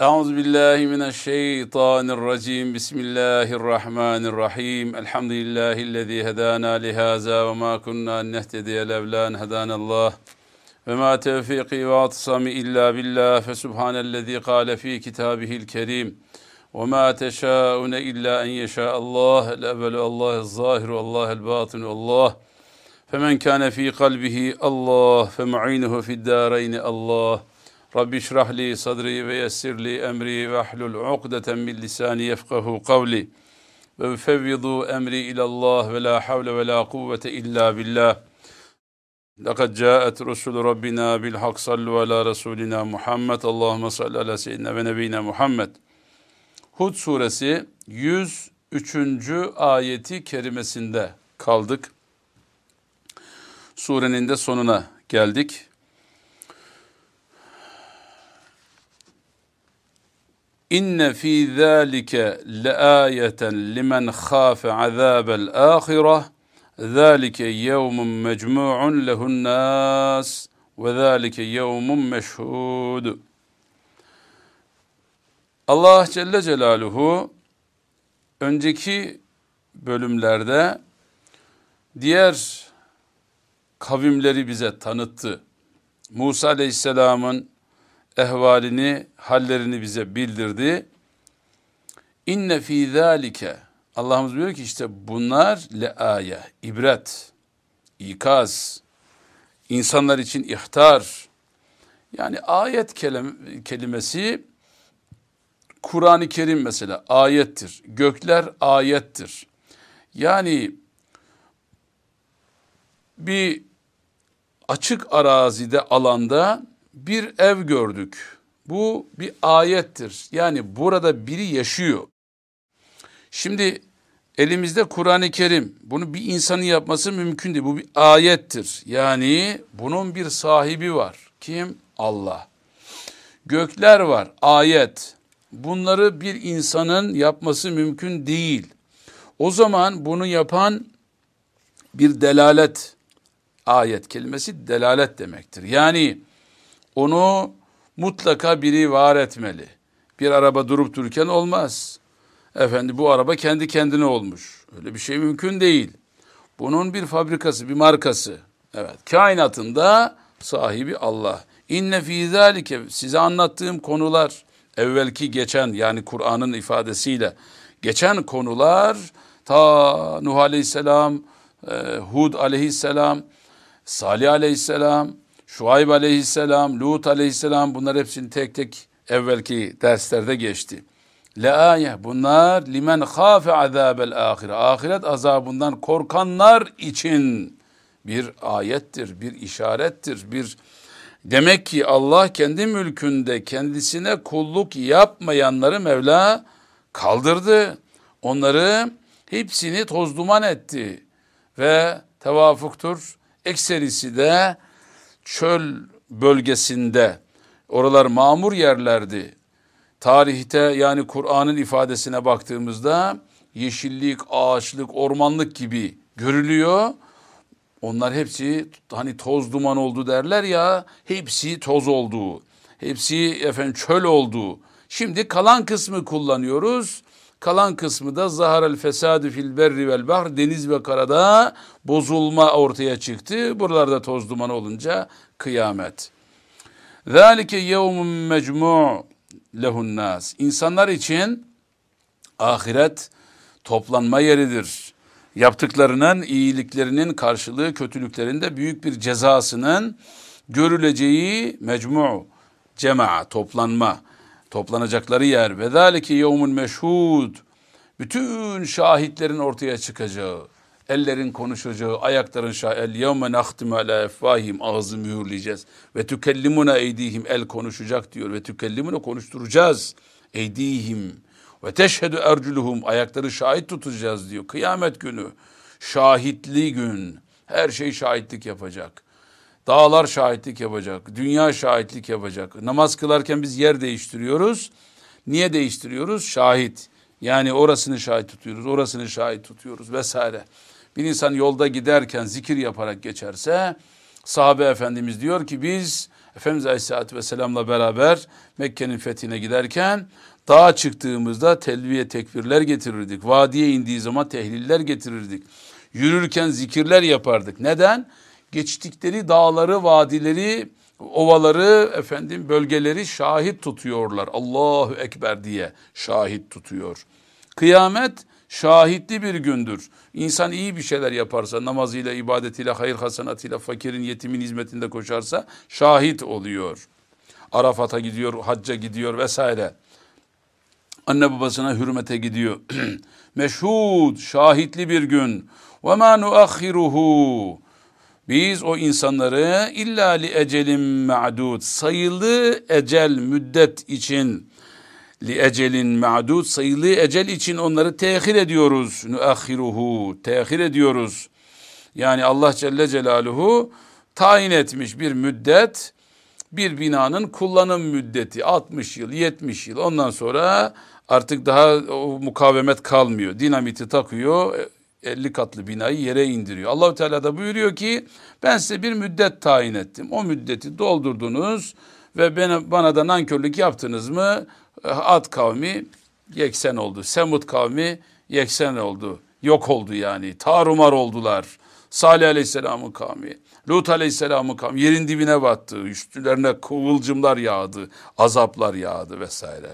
أعوذ بالله من الشيطان الرجيم. بسم الله الرحمن الرحيم. الحمد لله الذي هدانا لهذا وما كنا نهتدي لولا أن هدانا الله. وما توفيقي واعتصامي إلا بالله. فسبحان الذي قال في كتابه الكريم وما تشاءون إلا أن يشاء الله. الأبل الله الظاهر والله الباطن والله. فمن كان في قلبه الله فمعينه في الدارين الله. Rabbi şrah li sadri ve yessir li emri ve ahlul uqdeten min lisani yefkahu kavli ve fevvidu emri ilallah ve la havle ve la kuvvete illa billah. Caet Resul Rabbina bil hak sallu ala Resulina Muhammed. Allahümme salli ala seyyidina ve nebine Muhammed. Hud suresi 103. ayeti kerimesinde kaldık. Surenin de sonuna geldik. İnne fî zâlike leâyeten limen khâfe azâbel âhireh zâlike yevmun mecmu'un lehun nâs ve zâlike yevmun meşhûd. Allah Celle Celaluhu önceki bölümlerde diğer kavimleri bize tanıttı. Musa Aleyhisselam'ın ehvalini, hallerini bize bildirdi. İnne fî zâlike Allah'ımız diyor ki işte bunlar le aye, ibret, ikaz, insanlar için ihtar. Yani ayet kelimesi Kur'an-ı Kerim mesela ayettir. Gökler ayettir. Yani bir açık arazide alanda bir ev gördük. Bu bir ayettir. Yani burada biri yaşıyor. Şimdi elimizde Kur'an-ı Kerim. Bunu bir insanın yapması mümkün değil. Bu bir ayettir. Yani bunun bir sahibi var. Kim? Allah. Gökler var. Ayet. Bunları bir insanın yapması mümkün değil. O zaman bunu yapan bir delalet. Ayet kelimesi delalet demektir. Yani onu mutlaka biri var etmeli. Bir araba durup dururken olmaz. Efendi bu araba kendi kendine olmuş. Öyle bir şey mümkün değil. Bunun bir fabrikası, bir markası. Evet, kainatında sahibi Allah. İnne fî zâlike size anlattığım konular evvelki geçen yani Kur'an'ın ifadesiyle geçen konular ta Nuh Aleyhisselam, e, Hud Aleyhisselam, Salih Aleyhisselam, Şuayb aleyhisselam, Lut aleyhisselam bunlar hepsini tek tek evvelki derslerde geçti. Leaye bunlar limen khafe azabel ahire. Ahiret azabından korkanlar için bir ayettir, bir işarettir, bir demek ki Allah kendi mülkünde kendisine kulluk yapmayanları Mevla kaldırdı. Onları hepsini toz duman etti ve tevafuktur. Ekserisi de çöl bölgesinde oralar mamur yerlerdi. Tarihte yani Kur'an'ın ifadesine baktığımızda yeşillik, ağaçlık, ormanlık gibi görülüyor. Onlar hepsi hani toz duman oldu derler ya hepsi toz oldu. Hepsi efendim çöl oldu. Şimdi kalan kısmı kullanıyoruz. Kalan kısmı da zaharel fesadü fil berri vel bahr deniz ve karada bozulma ortaya çıktı. Buralarda toz duman olunca kıyamet. Zalike yevmun mecmu' lehun nas. İnsanlar için ahiret toplanma yeridir. Yaptıklarının iyiliklerinin karşılığı kötülüklerinde büyük bir cezasının görüleceği mecmu' cema'a toplanma toplanacakları yer ve zalike yevmun meşhud. Bütün şahitlerin ortaya çıkacağı ellerin konuşacağı ayakların şahit el yevme nahtimu ala efvahim ağzı mühürleyeceğiz. Ve tükellimuna eydihim el konuşacak diyor. Ve tükellimuna konuşturacağız. Eydihim. Ve teşhedü erculuhum ayakları şahit tutacağız diyor. Kıyamet günü şahitli gün. Her şey şahitlik yapacak Dağlar şahitlik yapacak, dünya şahitlik yapacak. Namaz kılarken biz yer değiştiriyoruz. Niye değiştiriyoruz? Şahit. Yani orasını şahit tutuyoruz, orasını şahit tutuyoruz vesaire. Bir insan yolda giderken zikir yaparak geçerse sahabe efendimiz diyor ki biz Efendimiz Aleyhisselatü Vesselam'la beraber Mekke'nin fethine giderken dağa çıktığımızda telviye tekbirler getirirdik. Vadiye indiği zaman tehliller getirirdik. Yürürken zikirler yapardık. Neden? Geçtikleri dağları, vadileri, ovaları, efendim bölgeleri şahit tutuyorlar. Allahu Ekber diye şahit tutuyor. Kıyamet şahitli bir gündür. İnsan iyi bir şeyler yaparsa, namazıyla, ibadetiyle, hayır hasenatıyla, fakirin, yetimin hizmetinde koşarsa şahit oluyor. Arafat'a gidiyor, hacca gidiyor vesaire. Anne babasına hürmete gidiyor. Meşhud, şahitli bir gün. Ma nuakhiruhu. Biz o insanları illa li ecelin ma'dud sayılı ecel müddet için li ecelin ma'dud sayılı ecel için onları tehir ediyoruz. Nuakhiruhu tehir ediyoruz. Yani Allah Celle Celaluhu tayin etmiş bir müddet bir binanın kullanım müddeti 60 yıl 70 yıl ondan sonra artık daha o mukavemet kalmıyor. Dinamiti takıyor 50 katlı binayı yere indiriyor. Allahu Teala da buyuruyor ki ben size bir müddet tayin ettim. O müddeti doldurdunuz ve bana, bana da nankörlük yaptınız mı Ad kavmi yeksen oldu. Semud kavmi yeksen oldu. Yok oldu yani. Tarumar oldular. Salih Aleyhisselam'ın kavmi. Lut Aleyhisselam'ın kavmi yerin dibine battı. Üstlerine kıvılcımlar yağdı. Azaplar yağdı vesaire.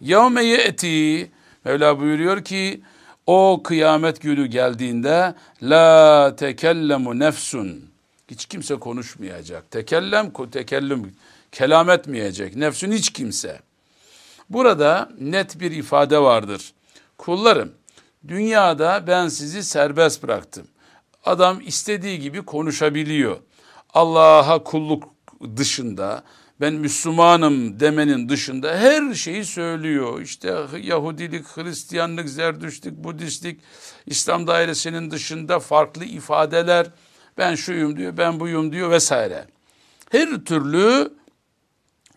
Yevme eti Mevla buyuruyor ki o kıyamet günü geldiğinde la tekellemu nefsun hiç kimse konuşmayacak. Tekellem tekellüm kelam etmeyecek. Nefsün hiç kimse. Burada net bir ifade vardır. Kullarım dünyada ben sizi serbest bıraktım. Adam istediği gibi konuşabiliyor. Allah'a kulluk dışında ben Müslümanım demenin dışında her şeyi söylüyor. İşte Yahudilik, Hristiyanlık, Zerdüştlik, Budistlik, İslam dairesinin dışında farklı ifadeler. Ben şuyum diyor, ben buyum diyor vesaire. Her türlü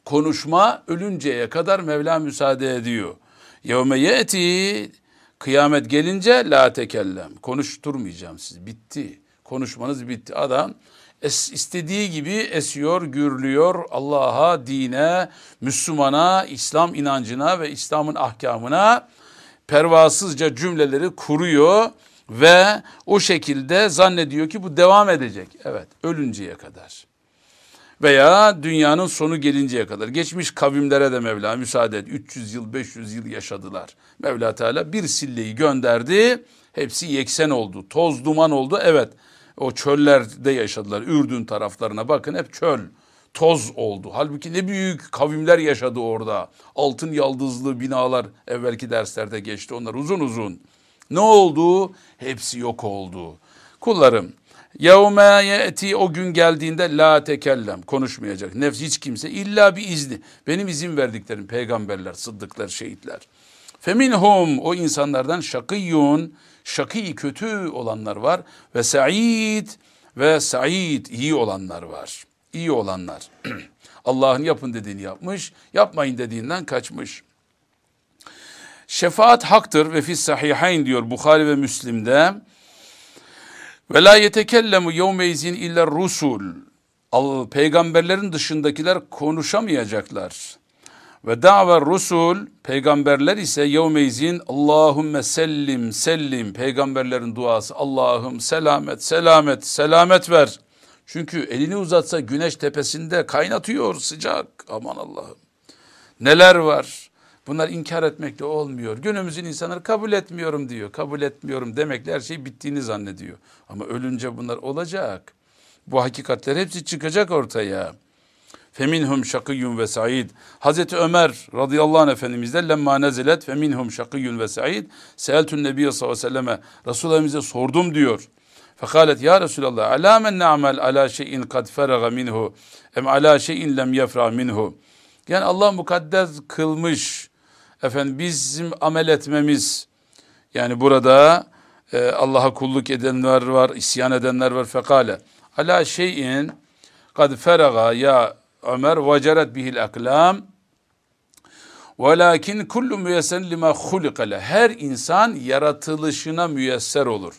konuşma ölünceye kadar Mevla müsaade ediyor. Yevme yeti kıyamet gelince la tekellem. Konuşturmayacağım sizi. Bitti. Konuşmanız bitti. Adam es, istediği gibi esiyor, gürlüyor Allah'a, dine, Müslümana, İslam inancına ve İslam'ın ahkamına pervasızca cümleleri kuruyor ve o şekilde zannediyor ki bu devam edecek. Evet, ölünceye kadar. Veya dünyanın sonu gelinceye kadar. Geçmiş kavimlere de Mevla müsaade et. 300 yıl, 500 yıl yaşadılar. Mevla Teala bir silleyi gönderdi. Hepsi yeksen oldu. Toz duman oldu. Evet o çöllerde yaşadılar. Ürdün taraflarına bakın hep çöl. Toz oldu. Halbuki ne büyük kavimler yaşadı orada. Altın yaldızlı binalar evvelki derslerde geçti onlar uzun uzun. Ne oldu? Hepsi yok oldu. Kullarım Yevme yeti o gün geldiğinde la tekellem konuşmayacak. Nefs hiç kimse illa bir izni. Benim izin verdiklerim peygamberler, sıddıklar, şehitler. Feminhum o insanlardan şakiyun şakî kötü olanlar var ve sa'id ve sa'id iyi olanlar var. İyi olanlar. Allah'ın yapın dediğini yapmış, yapmayın dediğinden kaçmış. Şefaat haktır ve fis sahihayn diyor Bukhari ve Müslim'de. Ve la yetekellemu yevmeyzin illa rusul. Peygamberlerin dışındakiler konuşamayacaklar. Ve da've rusul peygamberler ise yevmeyzin Allahümme sellim sellim peygamberlerin duası Allah'ım selamet selamet selamet ver. Çünkü elini uzatsa güneş tepesinde kaynatıyor sıcak aman Allah'ım. Neler var? Bunlar inkar etmekle olmuyor. Günümüzün insanları kabul etmiyorum diyor. Kabul etmiyorum demekle her şey bittiğini zannediyor. Ama ölünce bunlar olacak. Bu hakikatler hepsi çıkacak ortaya. Feminhum şakiyun ve said. Hazreti Ömer radıyallahu anh efendimizde lemma nezilet feminhum şakiyun ve said. Seeltün nebiye sallallahu aleyhi ve selleme Resulullah sordum diyor. Fekalet ya Resulallah ala men na'mel ala şeyin kad feraga minhu em ala şeyin lem yefra minhu. Yani Allah mukaddes kılmış. Efendim bizim amel etmemiz yani burada e, Allah'a kulluk edenler var, isyan edenler var. Fekale ala şeyin kad feraga ya Ömer veceret bihil aklam Velakin kullu müyessen lima hulikale. Her insan yaratılışına müyesser olur.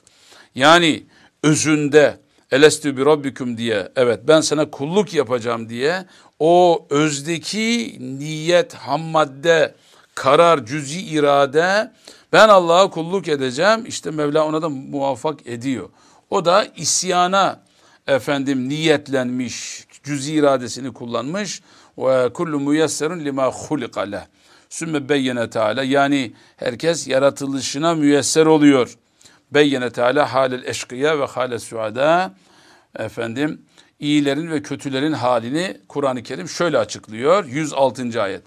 Yani özünde, elestü bi rabbikum diye evet ben sana kulluk yapacağım diye o özdeki niyet, ham madde, karar, cüzi irade ben Allah'a kulluk edeceğim işte Mevla ona da muvaffak ediyor. O da isyana efendim niyetlenmiş, cüzi iradesini kullanmış ve kullu müyesserun lima hulika leh. Sümme beyyene teala yani herkes yaratılışına müyesser oluyor. Beyyene teala halel eşkıya ve halel suada efendim iyilerin ve kötülerin halini Kur'an-ı Kerim şöyle açıklıyor. 106. ayet.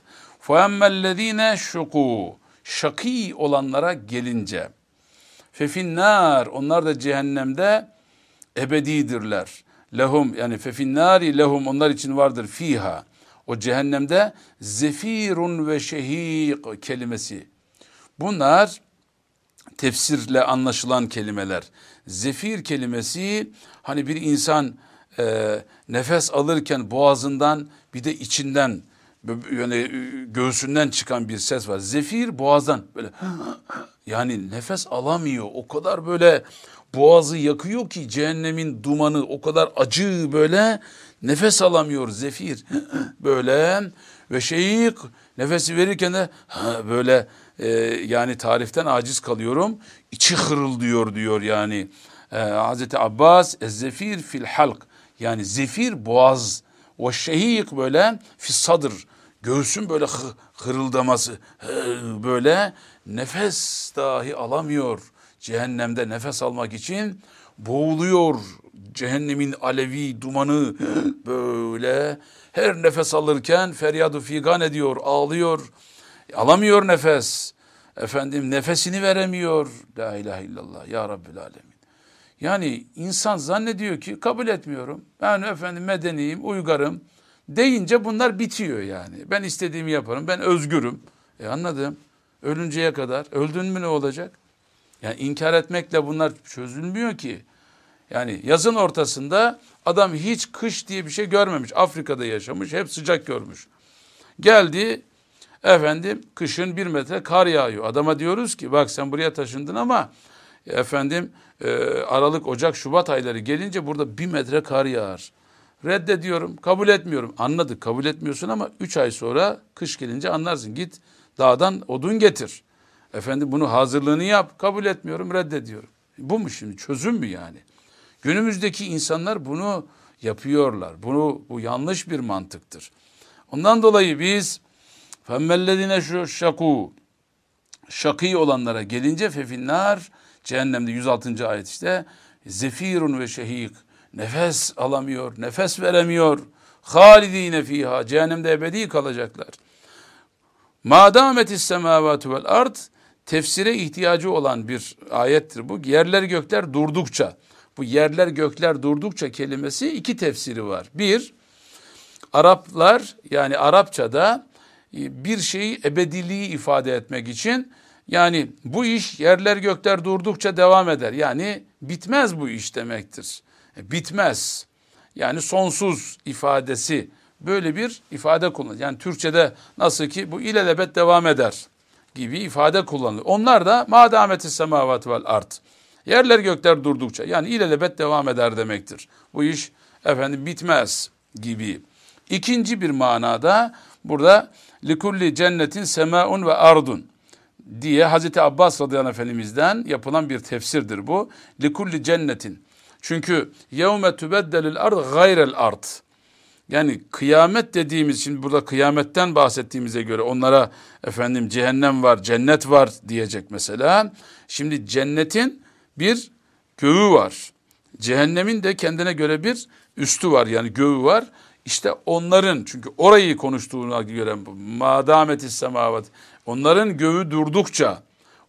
فَاَمَّا şuku Şakî olanlara gelince fefinnar onlar da cehennemde ebedidirler. Lehum yani fefinnari lehum onlar için vardır fiha. O cehennemde zefirun ve şehik kelimesi. Bunlar tefsirle anlaşılan kelimeler. Zefir kelimesi hani bir insan e, nefes alırken boğazından bir de içinden yani göğsünden çıkan bir ses var. Zefir boğazdan böyle yani nefes alamıyor. O kadar böyle boğazı yakıyor ki cehennemin dumanı o kadar acı böyle nefes alamıyor zefir. Böyle ve şeyik nefesi verirken de böyle e, yani tariften aciz kalıyorum. İçi hırıldıyor diyor yani. E, Hazreti Abbas zefir fil halk. Yani zefir boğaz. O şehik böyle fisadır göğsün böyle hırıldaması böyle nefes dahi alamıyor cehennemde nefes almak için boğuluyor. Cehennemin alevi dumanı böyle. Her nefes alırken feryadu figan ediyor ağlıyor. Alamıyor nefes. Efendim nefesini veremiyor. La ilahe illallah ya Rabbil alemin. Yani insan zannediyor ki kabul etmiyorum. Ben efendim medeniyim uygarım deyince bunlar bitiyor yani. Ben istediğimi yaparım ben özgürüm. E anladım. Ölünceye kadar öldün mü ne olacak yani inkar etmekle bunlar çözülmüyor ki. Yani yazın ortasında adam hiç kış diye bir şey görmemiş. Afrika'da yaşamış, hep sıcak görmüş. Geldi, efendim kışın bir metre kar yağıyor. Adama diyoruz ki bak sen buraya taşındın ama efendim e, Aralık, Ocak, Şubat ayları gelince burada bir metre kar yağar. Reddediyorum, kabul etmiyorum. Anladık, kabul etmiyorsun ama üç ay sonra kış gelince anlarsın. Git dağdan odun getir. Efendim bunu hazırlığını yap. Kabul etmiyorum, reddediyorum. Bu mu şimdi? Çözüm mü yani? Günümüzdeki insanlar bunu yapıyorlar. Bunu bu yanlış bir mantıktır. Ondan dolayı biz femmellezine şu şaku şakî olanlara gelince fefinnar cehennemde 106. ayet işte zefirun ve şehik nefes alamıyor, nefes veremiyor. Halidine fiha cehennemde ebedi kalacaklar. Madametis semavatu vel ard tefsire ihtiyacı olan bir ayettir bu. Yerler gökler durdukça, bu yerler gökler durdukça kelimesi iki tefsiri var. Bir, Araplar yani Arapçada e, bir şeyi ebediliği ifade etmek için yani bu iş yerler gökler durdukça devam eder. Yani bitmez bu iş demektir. E, bitmez. Yani sonsuz ifadesi böyle bir ifade kullanır. Yani Türkçede nasıl ki bu ilelebet devam eder gibi ifade kullanılır. Onlar da madameti semavat vel art. Yerler gökler durdukça yani ilelebet devam eder demektir. Bu iş efendim bitmez gibi. İkinci bir manada burada likulli cennetin semaun ve ardun diye Hazreti Abbas radıyallahu efendimizden yapılan bir tefsirdir bu. Likulli cennetin. Çünkü yevme tübeddelil ard gayrel ard. Yani kıyamet dediğimiz şimdi burada kıyametten bahsettiğimize göre onlara efendim cehennem var, cennet var diyecek mesela. Şimdi cennetin bir göğü var. Cehennemin de kendine göre bir üstü var yani göğü var. İşte onların çünkü orayı konuştuğuna göre madameti semavat onların göğü durdukça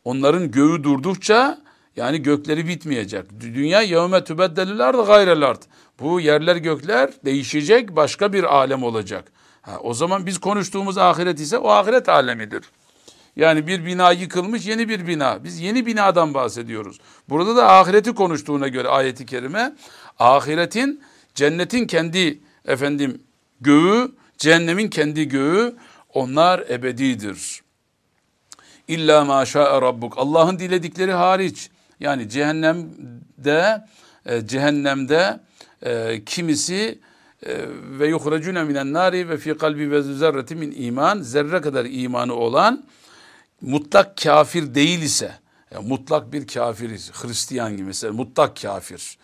onların göğü durdukça yani gökleri bitmeyecek. Dünya yevme tübeddelil ard gayrel. Bu yerler gökler değişecek başka bir alem olacak. Ha, o zaman biz konuştuğumuz ahiret ise o ahiret alemidir. Yani bir bina yıkılmış yeni bir bina. Biz yeni binadan bahsediyoruz. Burada da ahireti konuştuğuna göre ayeti kerime ahiretin cennetin kendi efendim göğü, cehennemin kendi göğü onlar ebedidir. İlla ma şa'e rabbuk. Allah'ın diledikleri hariç. Yani cehennemde e, cehennemde e, kimisi ve yuhracune minen nari ve fi kalbi ve zerreti min iman zerre kadar imanı olan mutlak kafir değil ise yani mutlak bir kafir Hristiyan gibi mesela mutlak kafir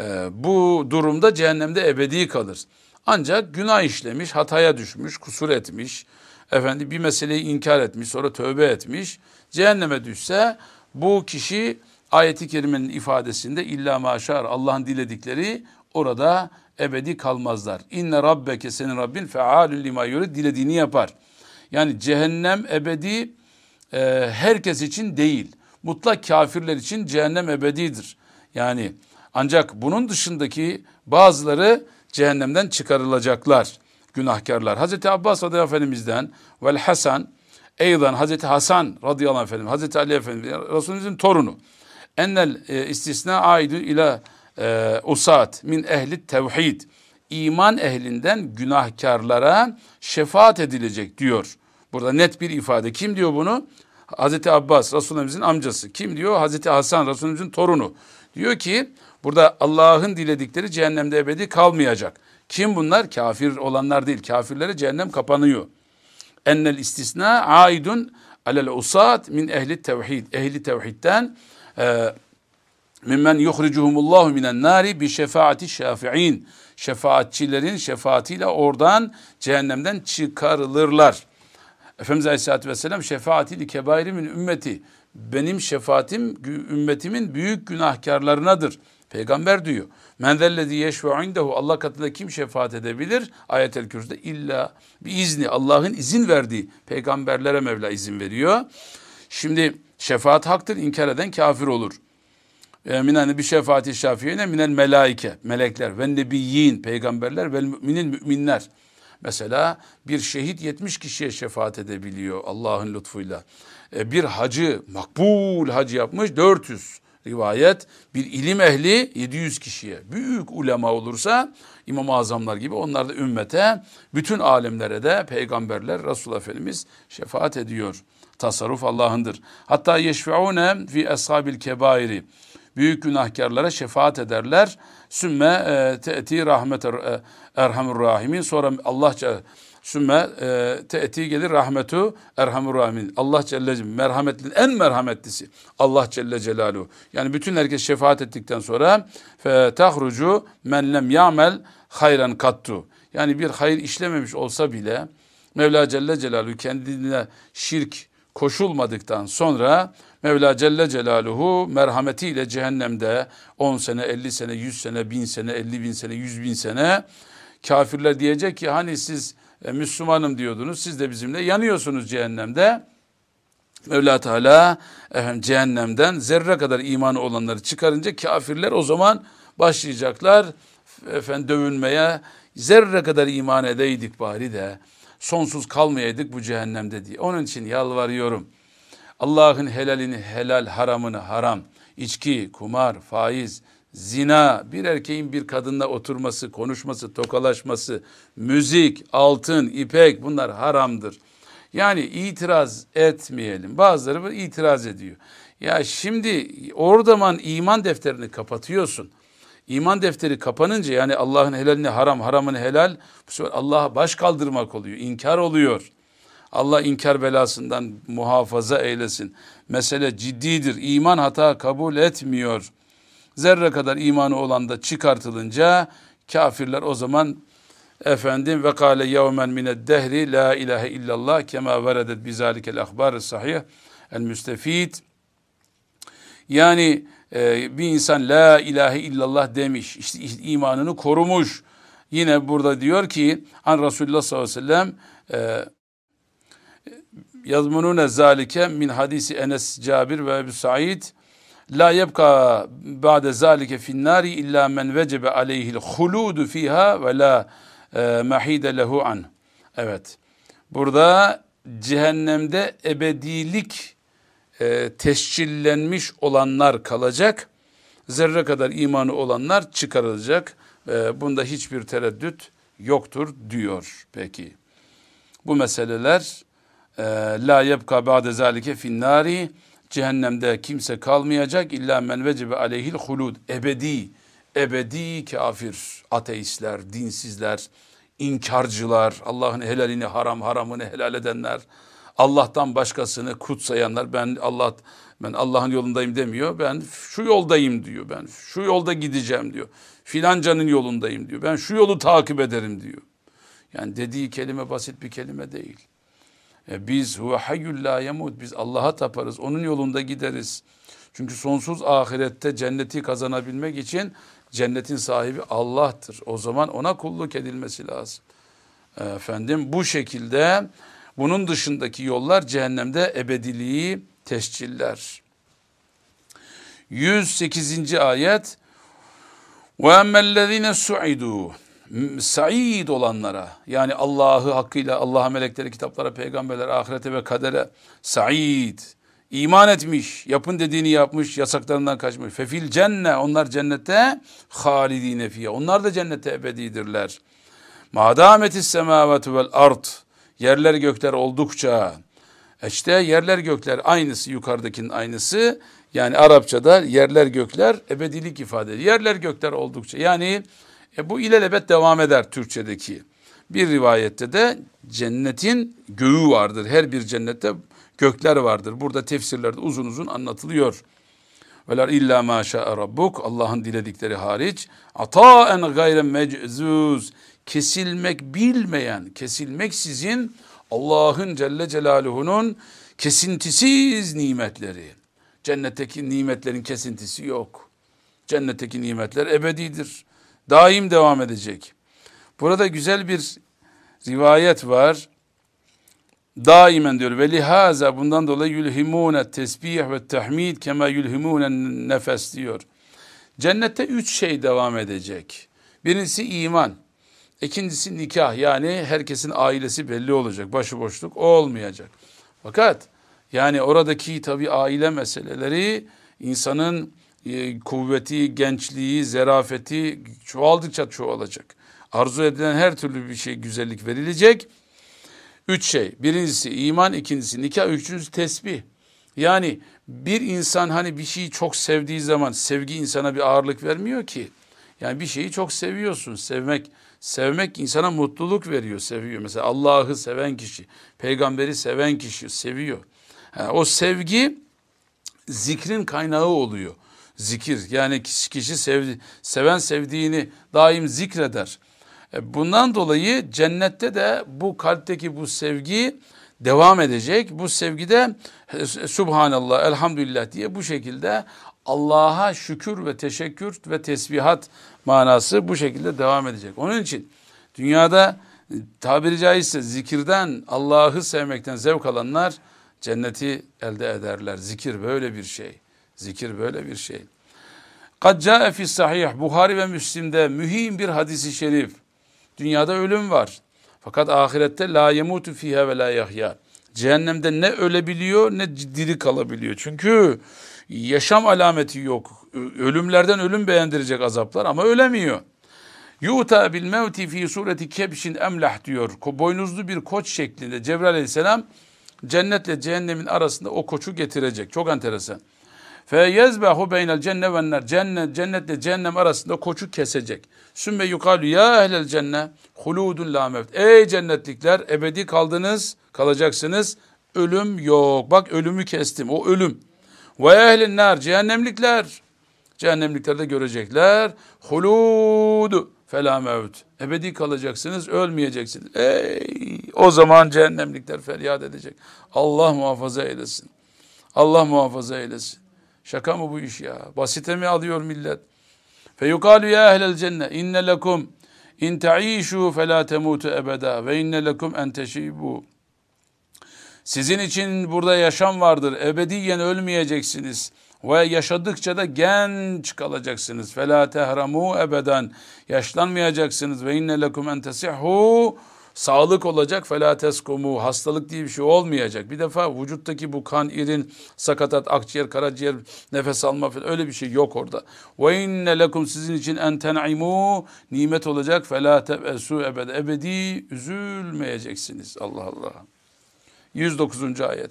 e, bu durumda cehennemde ebedi kalır. Ancak günah işlemiş, hataya düşmüş, kusur etmiş, efendi bir meseleyi inkar etmiş, sonra tövbe etmiş, cehenneme düşse bu kişi ayeti kerimenin ifadesinde illa maşar Allah'ın diledikleri orada ebedi kalmazlar. İnne rabbeke senin Rabbin fealun lima yurid dilediğini yapar. Yani cehennem ebedi e, herkes için değil. Mutlak kafirler için cehennem ebedidir. Yani ancak bunun dışındaki bazıları cehennemden çıkarılacaklar. Günahkarlar. Hazreti Abbas radıyallahu efendimizden vel Hasan Eydan Hazreti Hasan radıyallahu anh efendim, Hazreti Ali efendim, Resulümüzün torunu. Ennel e, istisna aidu ila e, usat min ehli tevhid. İman ehlinden günahkarlara şefaat edilecek diyor. Burada net bir ifade. Kim diyor bunu? Hazreti Abbas, Resulümüzün amcası. Kim diyor? Hazreti Hasan, Resulümüzün torunu. Diyor ki burada Allah'ın diledikleri cehennemde ebedi kalmayacak. Kim bunlar? Kafir olanlar değil. Kafirlere cehennem kapanıyor. Ennel istisna aidun alel usat min ehli tevhid. Ehli tevhidden e, mimmen yuhricuhumullahu minen nari bi şefaati şafi'in. Şefaatçilerin şefaatiyle oradan cehennemden çıkarılırlar. Efendimiz Aleyhisselatü Vesselam şefaati li kebairi min ümmeti. Benim şefaatim ümmetimin büyük günahkarlarınadır. Peygamber diyor. Men zellezî yeşfe'u indehu Allah katında kim şefaat edebilir? Ayet-el Kürsü'de illa bir izni Allah'ın izin verdiği peygamberlere Mevla izin veriyor. Şimdi şefaat haktır inkar eden kafir olur. E, minane bir şefaati şafiyene minel melaike melekler ve nebiyyin peygamberler ve müminin müminler. Mesela bir şehit 70 kişiye şefaat edebiliyor Allah'ın lütfuyla. E, bir hacı makbul hacı yapmış 400 rivayet. Bir ilim ehli 700 kişiye. Büyük ulema olursa İmam-ı Azamlar gibi onlar da ümmete, bütün alemlere de peygamberler, Resul Efendimiz şefaat ediyor. Tasarruf Allah'ındır. Hatta yeşfeune fi ashabil kebairi. Büyük günahkarlara şefaat ederler. Sümme e, te'ti rahmet er, erhamur rahimin. Sonra Allah Sümme e, te'ti gelir rahmetu erhamur rahimin. Allah Celle merhametli en merhametlisi. Allah Celle Celaluhu. Yani bütün herkes şefaat ettikten sonra fe tahrucu men lem ya'mel hayran kattu. Yani bir hayır işlememiş olsa bile Mevla Celle Celaluhu kendine şirk koşulmadıktan sonra Mevla Celle Celaluhu merhametiyle cehennemde 10 sene, 50 sene, 100 sene, 1000 sene, 50 bin sene, 100 bin sene kafirler diyecek ki hani siz e, Müslümanım diyordunuz. Siz de bizimle yanıyorsunuz cehennemde. Mevla Teala efendim, cehennemden zerre kadar imanı olanları çıkarınca kafirler o zaman başlayacaklar efendim dövünmeye. Zerre kadar iman edeydik bari de sonsuz kalmayaydık bu cehennemde diye. Onun için yalvarıyorum. Allah'ın helalini helal, haramını haram, içki, kumar, faiz, zina, bir erkeğin bir kadınla oturması, konuşması, tokalaşması, müzik, altın, ipek bunlar haramdır. Yani itiraz etmeyelim. Bazıları itiraz ediyor. Ya şimdi orada iman defterini kapatıyorsun. İman defteri kapanınca yani Allah'ın helalini haram, haramını helal bu sefer Allah'a baş kaldırmak oluyor, inkar oluyor. Allah inkar belasından muhafaza eylesin. Mesele ciddidir. İman hata kabul etmiyor. Zerre kadar imanı olan da çıkartılınca kafirler o zaman efendim ve kâle yevmen mined dehri la ilahe illallah kema veredet bizalikel ahbar sahih el müstefid yani e, bir insan la ilahe illallah demiş işte imanını korumuş yine burada diyor ki an Resulullah sallallahu aleyhi ve sellem e, zalike min hadisi Enes Cabir ve Ebu Said La yebka ba'de zalike finnari illa men vecebe aleyhil huludu fiha ve la e, mahide lehu an. Evet. Burada cehennemde ebedilik e, tescillenmiş olanlar kalacak. Zerre kadar imanı olanlar çıkarılacak. E, bunda hiçbir tereddüt yoktur diyor peki. Bu meseleler e, la yebka ba'de zalike finnari cehennemde kimse kalmayacak illa men vecibe aleyhil hulud ebedi ebedi kafir, ateistler, dinsizler, inkarcılar, Allah'ın helalini haram, haramını helal edenler, Allah'tan başkasını kutsayanlar, ben Allah ben Allah'ın yolundayım demiyor. Ben şu yoldayım diyor. Ben şu yolda gideceğim diyor. Filancanın yolundayım diyor. Ben şu yolu takip ederim diyor. Yani dediği kelime basit bir kelime değil. E biz huve hayyul la yemut. Biz Allah'a taparız. Onun yolunda gideriz. Çünkü sonsuz ahirette cenneti kazanabilmek için cennetin sahibi Allah'tır. O zaman ona kulluk edilmesi lazım. Efendim bu şekilde bunun dışındaki yollar cehennemde ebediliği tesciller. 108. ayet ve emmellezine su'idu said olanlara yani Allah'ı hakkıyla Allah'a melekleri kitaplara peygamberlere ahirete ve kadere said iman etmiş yapın dediğini yapmış yasaklarından kaçmış fefil cenne onlar cennette halidine fiye onlar da cennette ebedidirler madametis semavatu vel ard yerler gökler oldukça işte yerler gökler aynısı yukarıdakinin aynısı yani Arapçada yerler gökler ebedilik ifade ediyor. Yerler gökler oldukça yani e, bu ilelebet devam eder Türkçedeki. Bir rivayette de cennetin göğü vardır. Her bir cennette gökler vardır. Burada tefsirlerde uzun uzun anlatılıyor. Veler illa ma şa'a rabbuk Allah'ın diledikleri hariç ataen gayre meczuz kesilmek bilmeyen, kesilmek sizin Allah'ın Celle Celaluhu'nun kesintisiz nimetleri. Cennetteki nimetlerin kesintisi yok. Cennetteki nimetler ebedidir. Daim devam edecek. Burada güzel bir rivayet var. Daimen diyor ve lihaza bundan dolayı yulhimune tesbih ve tahmid kema yulhimune nefes diyor. Cennette üç şey devam edecek. Birincisi iman. İkincisi nikah yani herkesin ailesi belli olacak. Başıboşluk olmayacak. Fakat yani oradaki tabi aile meseleleri insanın e, kuvveti, gençliği, zerafeti çoğaldıkça çoğalacak. Arzu edilen her türlü bir şey güzellik verilecek. Üç şey. Birincisi iman, ikincisi nikah, üçüncüsü tesbih. Yani bir insan hani bir şeyi çok sevdiği zaman sevgi insana bir ağırlık vermiyor ki. Yani bir şeyi çok seviyorsun. Sevmek sevmek insana mutluluk veriyor, seviyor. Mesela Allah'ı seven kişi, peygamberi seven kişi seviyor. Yani o sevgi zikrin kaynağı oluyor. Zikir yani kişi sevdi, seven sevdiğini daim zikreder. E, bundan dolayı cennette de bu kalpteki bu sevgi devam edecek. Bu sevgide e, Subhanallah, Elhamdülillah diye bu şekilde Allah'a şükür ve teşekkür ve tesbihat manası bu şekilde devam edecek. Onun için dünyada tabiri caizse zikirden, Allah'ı sevmekten zevk alanlar cenneti elde ederler. Zikir böyle bir şey. Zikir böyle bir şey. Kad ca'e fi sahih Buhari ve Müslim'de mühim bir hadisi şerif. Dünyada ölüm var. Fakat ahirette la yemutu fiha ve la yahya. Cehennemde ne ölebiliyor ne diri kalabiliyor. Çünkü yaşam alameti yok. Ölümlerden ölüm beğendirecek azaplar ama ölemiyor. Yuta bil mevti fi sureti kebşin emlah diyor. Boynuzlu bir koç şeklinde Cebrail aleyhisselam cennetle cehennemin arasında o koçu getirecek. Çok enteresan. Fe yezbehu beynel cenne ve nar. Cennet, cennetle cehennem arasında koçu kesecek. Sümme yukalu ya ehlel cenne huludun la mevt. Ey cennetlikler ebedi kaldınız, kalacaksınız. Ölüm yok. Bak ölümü kestim. O ölüm. Ve ehlin. Cehennemlikler. Cehennemlikler de görecekler. Huludu fela mevt. Ebedi kalacaksınız, ölmeyeceksiniz. Ey o zaman cehennemlikler feryat edecek. Allah muhafaza eylesin. Allah muhafaza eylesin. Şaka mı bu iş ya? Basite mi alıyor millet? Feyukalu ya ehlel cenne inne lekum in ta'ishu fe la temutu ebeda ve inne lekum en teşibu. Sizin için burada yaşam vardır. Ebediyen ölmeyeceksiniz. Ve yaşadıkça da genç kalacaksınız. Fela tehramu ebeden. Yaşlanmayacaksınız. Ve inne lekum en tesihhu Sağlık olacak fela teskumu hastalık diye bir şey olmayacak. Bir defa vücuttaki bu kan, irin, sakatat, akciğer, karaciğer, nefes alma falan öyle bir şey yok orada. Ve inne lekum sizin için en ten'imu nimet olacak fela tebesu ebed ebedi üzülmeyeceksiniz. Allah Allah. 109. ayet.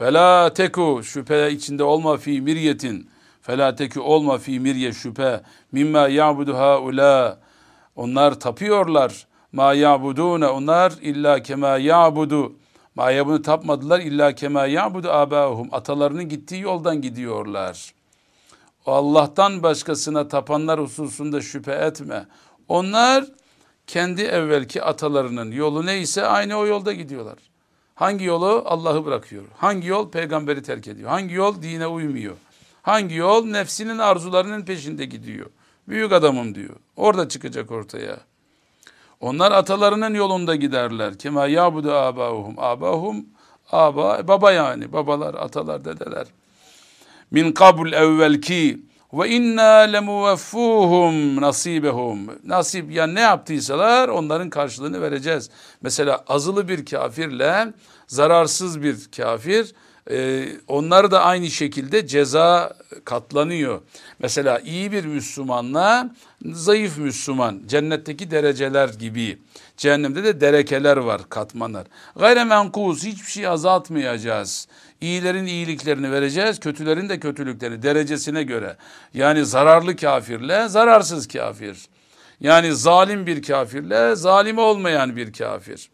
Fela teku şüphe içinde olma fi miryetin Fela tekü olma fi mirye şüphe mimma ya'budu haula. Onlar tapıyorlar. Ma ya'budune onlar illa kema ya'budu. Ma ya'budu tapmadılar illa kema ya'budu abahum. Atalarının gittiği yoldan gidiyorlar. Allah'tan başkasına tapanlar hususunda şüphe etme. Onlar kendi evvelki atalarının yolu neyse aynı o yolda gidiyorlar. Hangi yolu Allah'ı bırakıyor? Hangi yol peygamberi terk ediyor? Hangi yol dine uymuyor? Hangi yol nefsinin arzularının peşinde gidiyor? Büyük adamım diyor. Orada çıkacak ortaya. Onlar atalarının yolunda giderler. Kema yabudu abahum. Abahum aba baba yani babalar, atalar, dedeler. Min kabul evvelki ve inna lemuvaffuhum nasibehum. Nasip ya ne yaptıysalar onların karşılığını vereceğiz. Mesela azılı bir kafirle zararsız bir kafir e, onlar da aynı şekilde ceza katlanıyor. Mesela iyi bir Müslümanla zayıf Müslüman cennetteki dereceler gibi. Cehennemde de derekeler var, katmanlar. Gayre menkuz hiçbir şey azaltmayacağız. İyilerin iyiliklerini vereceğiz, kötülerin de kötülüklerini derecesine göre. Yani zararlı kafirle zararsız kafir. Yani zalim bir kafirle zalim olmayan bir kafir.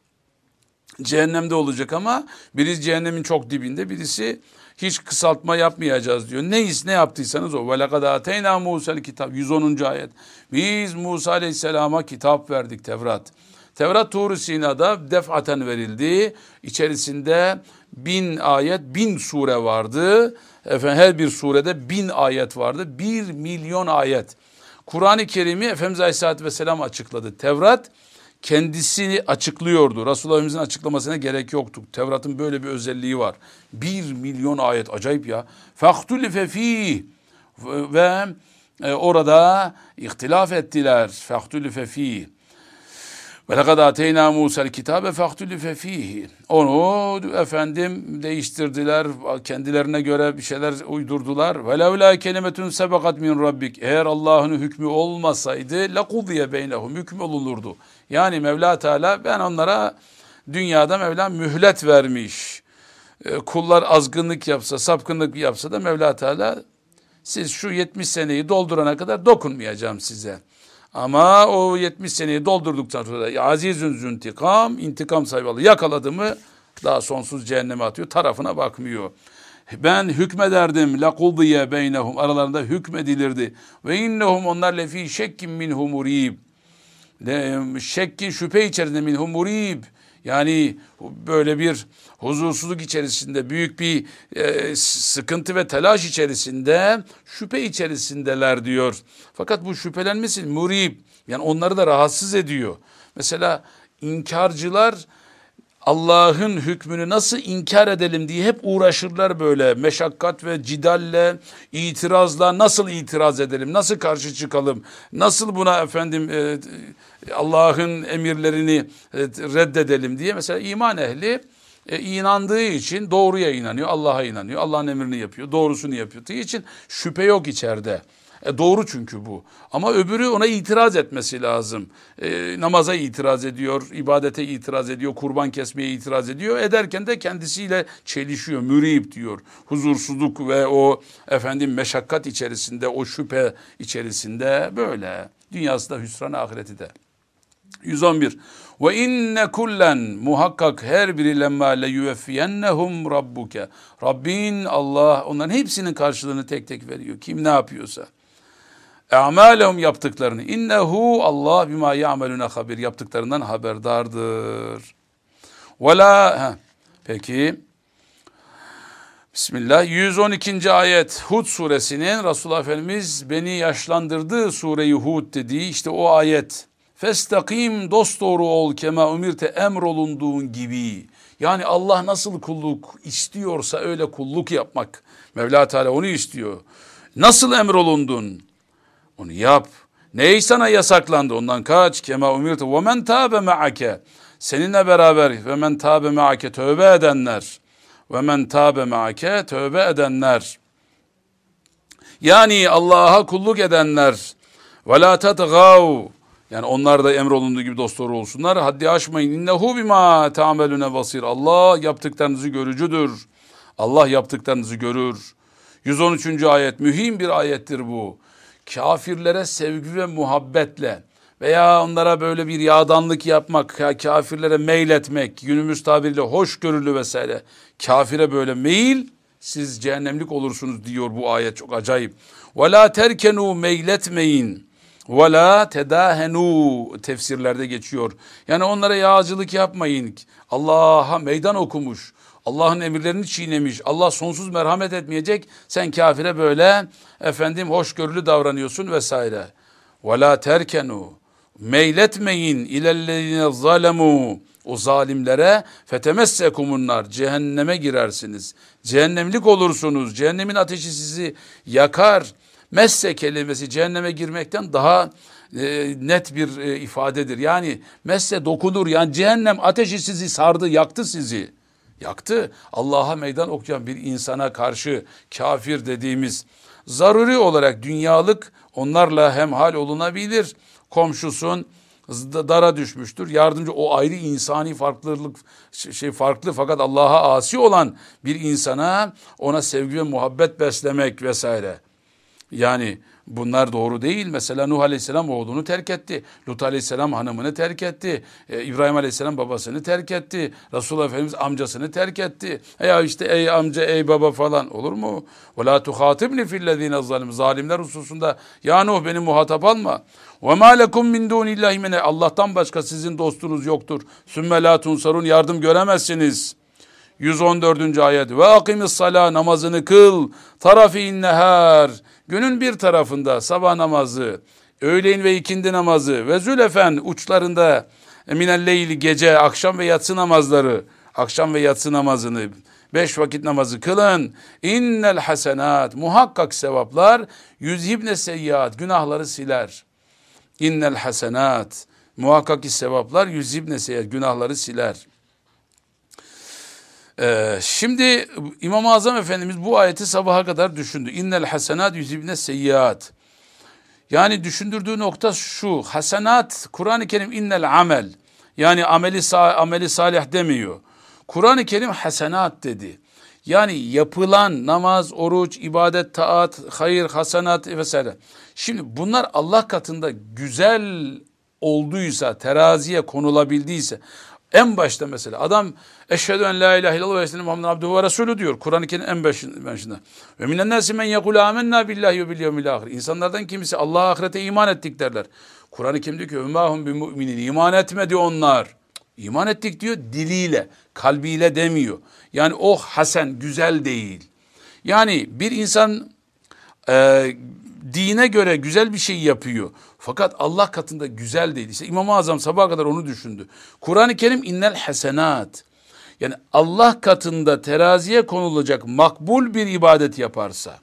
Cehennemde olacak ama birisi cehennemin çok dibinde, birisi hiç kısaltma yapmayacağız diyor. Neyiz ne yaptıysanız o. Lekad ateyna Musa'l kitap 110. ayet. Biz Musa Aleyhisselam'a kitap verdik Tevrat. Tevrat Tur Sina'da defaten verildi. İçerisinde bin ayet, bin sure vardı. Efendim her bir surede bin ayet vardı. Bir milyon ayet. Kur'an-ı Kerim'i Efendimiz Aleyhisselatü Vesselam açıkladı. Tevrat kendisini açıklıyordu. Resulullah'ımızın açıklamasına gerek yoktu. Tevrat'ın böyle bir özelliği var. Bir milyon ayet acayip ya. Fehtulife fih ve e, orada ihtilaf ettiler. Fehtulife fih. Ve lekad ateyna Musa'l kitabe fahtulife fihi. Onu efendim değiştirdiler. Kendilerine göre bir şeyler uydurdular. Ve levla kelimetun sebekat min rabbik. Eğer Allah'ın hükmü olmasaydı lakudiye beynehum. Hükmü olunurdu. Yani Mevla Teala ben onlara dünyada Mevla mühlet vermiş. E, kullar azgınlık yapsa, sapkınlık yapsa da Mevla Teala siz şu 70 seneyi doldurana kadar dokunmayacağım size. Ama o 70 seneyi doldurduktan sonra azizün züntikam, intikam Allah yakaladı mı daha sonsuz cehenneme atıyor. Tarafına bakmıyor. Ben hükmederdim lakudiye beynehum aralarında hükmedilirdi. Ve innehum onlar lefi şekkin minhu murib. Şekkin şüphe içerisinde minhu murib. Yani böyle bir huzursuzluk içerisinde, büyük bir e, sıkıntı ve telaş içerisinde, şüphe içerisindeler diyor. Fakat bu şüphelenmesi murib, yani onları da rahatsız ediyor. Mesela inkarcılar Allah'ın hükmünü nasıl inkar edelim diye hep uğraşırlar böyle meşakkat ve cidalle, itirazla nasıl itiraz edelim, nasıl karşı çıkalım, nasıl buna efendim e, Allah'ın emirlerini e, reddedelim diye mesela iman ehli e, inandığı için doğruya inanıyor, Allah'a inanıyor, Allah'ın emrini yapıyor, doğrusunu yapıyor. Diye için şüphe yok içeride. E doğru çünkü bu. Ama öbürü ona itiraz etmesi lazım. E, namaza itiraz ediyor, ibadete itiraz ediyor, kurban kesmeye itiraz ediyor. Ederken de kendisiyle çelişiyor, mürib diyor. Huzursuzluk ve o efendim meşakkat içerisinde, o şüphe içerisinde böyle. Dünyası da hüsran ahireti de. 111. Ve inne kullen muhakkak her biri lemma le yuveffiyennehum rabbuke. Rabbin Allah onların hepsinin karşılığını tek tek veriyor. Kim ne yapıyorsa. E'malehum yaptıklarını. İnnehu Allah bima ya'melune habir. Yaptıklarından haberdardır. Ve la peki Bismillah 112. ayet Hud suresinin Resulullah Efendimiz beni yaşlandırdığı sureyi Hud dediği işte o ayet. Festakim dosdoğru ol kema umirte emrolunduğun gibi. Yani Allah nasıl kulluk istiyorsa öyle kulluk yapmak. Mevla Teala onu istiyor. Nasıl emrolundun? Onu yap. Ney sana yasaklandı ondan kaç. Kema umirte ve men tabe ma'ake. Seninle beraber ve men tabe ma'ake tövbe edenler. Ve men tabe ma'ake tövbe edenler. Yani Allah'a kulluk edenler. Ve la tetgav. Yani onlar da emrolunduğu gibi dostları olsunlar. Haddi aşmayın. İnnehu bima ta'melune basir. Allah yaptıklarınızı görücüdür. Allah yaptıklarınızı görür. 113. ayet mühim bir ayettir bu. Kafirlere sevgi ve muhabbetle veya onlara böyle bir yağdanlık yapmak, kafirlere meyletmek, günümüz tabiriyle hoşgörülü vesaire. Kafire böyle meyil siz cehennemlik olursunuz diyor bu ayet çok acayip. Ve la terkenu meyletmeyin. Ve la tedahenu tefsirlerde geçiyor. Yani onlara yağcılık yapmayın. Allah'a meydan okumuş. Allah'ın emirlerini çiğnemiş. Allah sonsuz merhamet etmeyecek. Sen kafire böyle efendim hoşgörülü davranıyorsun vesaire. Ve la terkenu meyletmeyin ilellezine zalemu o zalimlere fetemessekumunlar cehenneme girersiniz. Cehennemlik olursunuz. Cehennemin ateşi sizi yakar. Messe kelimesi cehenneme girmekten daha e, net bir e, ifadedir. Yani messe dokunur. Yani cehennem ateşi sizi sardı, yaktı sizi. Yaktı. Allah'a meydan okuyan bir insana karşı kafir dediğimiz zaruri olarak dünyalık onlarla hemhal olunabilir. Komşusun, dara düşmüştür. Yardımcı o ayrı insani farklılık şey farklı fakat Allah'a asi olan bir insana ona sevgi ve muhabbet beslemek vesaire. Yani bunlar doğru değil. Mesela Nuh Aleyhisselam oğlunu terk etti. Lut Aleyhisselam hanımını terk etti. Ee, İbrahim Aleyhisselam babasını terk etti. Resulullah Efendimiz amcasını terk etti. E ya işte ey amca ey baba falan olur mu? Ve la tuhatibni fillezine zalim. Zalimler hususunda ya Nuh beni muhatap alma. Ve ma lekum min dunillahi mene. Allah'tan başka sizin dostunuz yoktur. Sümme la tunsarun yardım göremezsiniz. 114. ayet. Ve akimis sala namazını kıl. Tarafi nehar. Günün bir tarafında sabah namazı, öğleyin ve ikindi namazı ve zülefen uçlarında minelleyli gece, akşam ve yatsı namazları, akşam ve yatsı namazını beş vakit namazı kılın. İnnel hasenat muhakkak sevaplar yüzhibne seyyiat günahları siler. İnnel hasenat muhakkak ki sevaplar yüzhibne seyyiat günahları siler. Ee, şimdi İmam-ı Azam Efendimiz bu ayeti sabaha kadar düşündü. İnnel hasenat yüzibne seyyiat. Yani düşündürdüğü nokta şu. Hasenat Kur'an-ı Kerim innel amel. Yani ameli, ameli salih demiyor. Kur'an-ı Kerim hasenat dedi. Yani yapılan namaz, oruç, ibadet, taat, hayır, hasenat vesaire. Şimdi bunlar Allah katında güzel olduysa, teraziye konulabildiyse en başta mesela adam eşhedü en la ilahe illallah ve eşhedü Muhammeden abduhu ve resulü diyor. Kur'an-ı en başında. Ve minen nasi men yekul amennâ billahi ve bil yevmil ahir. İnsanlardan kimisi Allah'a ahirete iman ettik derler. Kur'an-ı Kerim diyor ki ömâhum bi müminin. iman etmedi onlar. İman ettik diyor diliyle, kalbiyle demiyor. Yani o hasen, güzel değil. Yani bir insan e, dine göre güzel bir şey yapıyor. Fakat Allah katında güzel değil. İşte İmam-ı Azam sabaha kadar onu düşündü. Kur'an-ı Kerim innel hasenat. Yani Allah katında teraziye konulacak makbul bir ibadet yaparsa.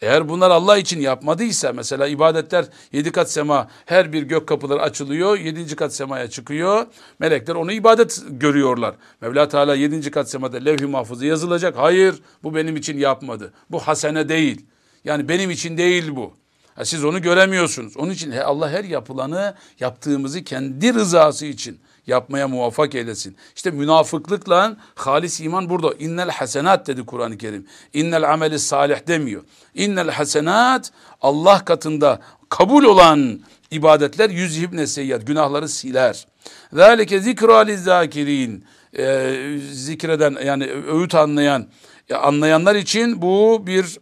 Eğer bunlar Allah için yapmadıysa mesela ibadetler yedi kat sema her bir gök kapıları açılıyor. Yedinci kat semaya çıkıyor. Melekler onu ibadet görüyorlar. Mevla Teala yedinci kat semada levh-i mahfuza yazılacak. Hayır bu benim için yapmadı. Bu hasene değil. Yani benim için değil bu. Siz onu göremiyorsunuz. Onun için Allah her yapılanı yaptığımızı kendi rızası için yapmaya muvaffak eylesin. İşte münafıklıkla halis iman burada. İnnel hasenat dedi Kur'an-ı Kerim. İnnel ameli salih demiyor. İnnel hasenat Allah katında kabul olan ibadetler yüzhibne seyyat günahları siler. Zalike zikra lizakirin ee, zikreden yani öğüt anlayan anlayanlar için bu bir